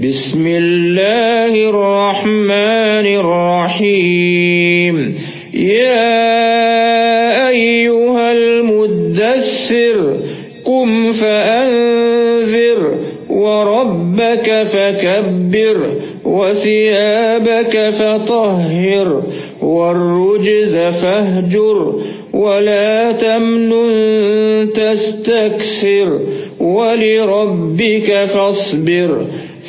بسم الله الرحمن الرحيم. يا أيها المدثر قم فأنذر وربك فكبر وثيابك فطهر والرجز فاهجر ولا تمنن تستكثر ولربك فاصبر.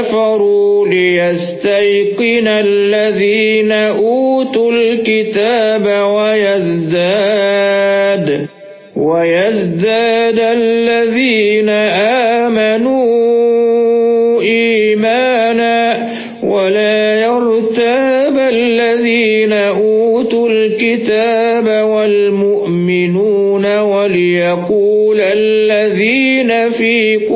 كفروا ليستيقن الذين أوتوا الكتاب ويزداد ويزداد الذين آمنوا إيمانا ولا يرتاب الذين أوتوا الكتاب والمؤمنون وليقول الذين في قلوبهم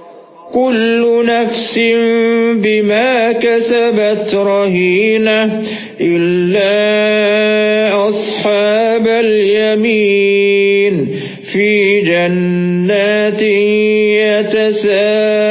كل نفس بما كسبت رهينة إلا أصحاب اليمين في جنات يتساءلون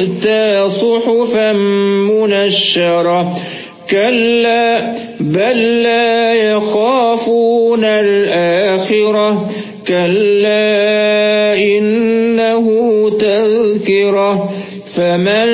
صحفا منشرة كلا بل لا يخافون الآخرة كلا إنه تذكرة فمن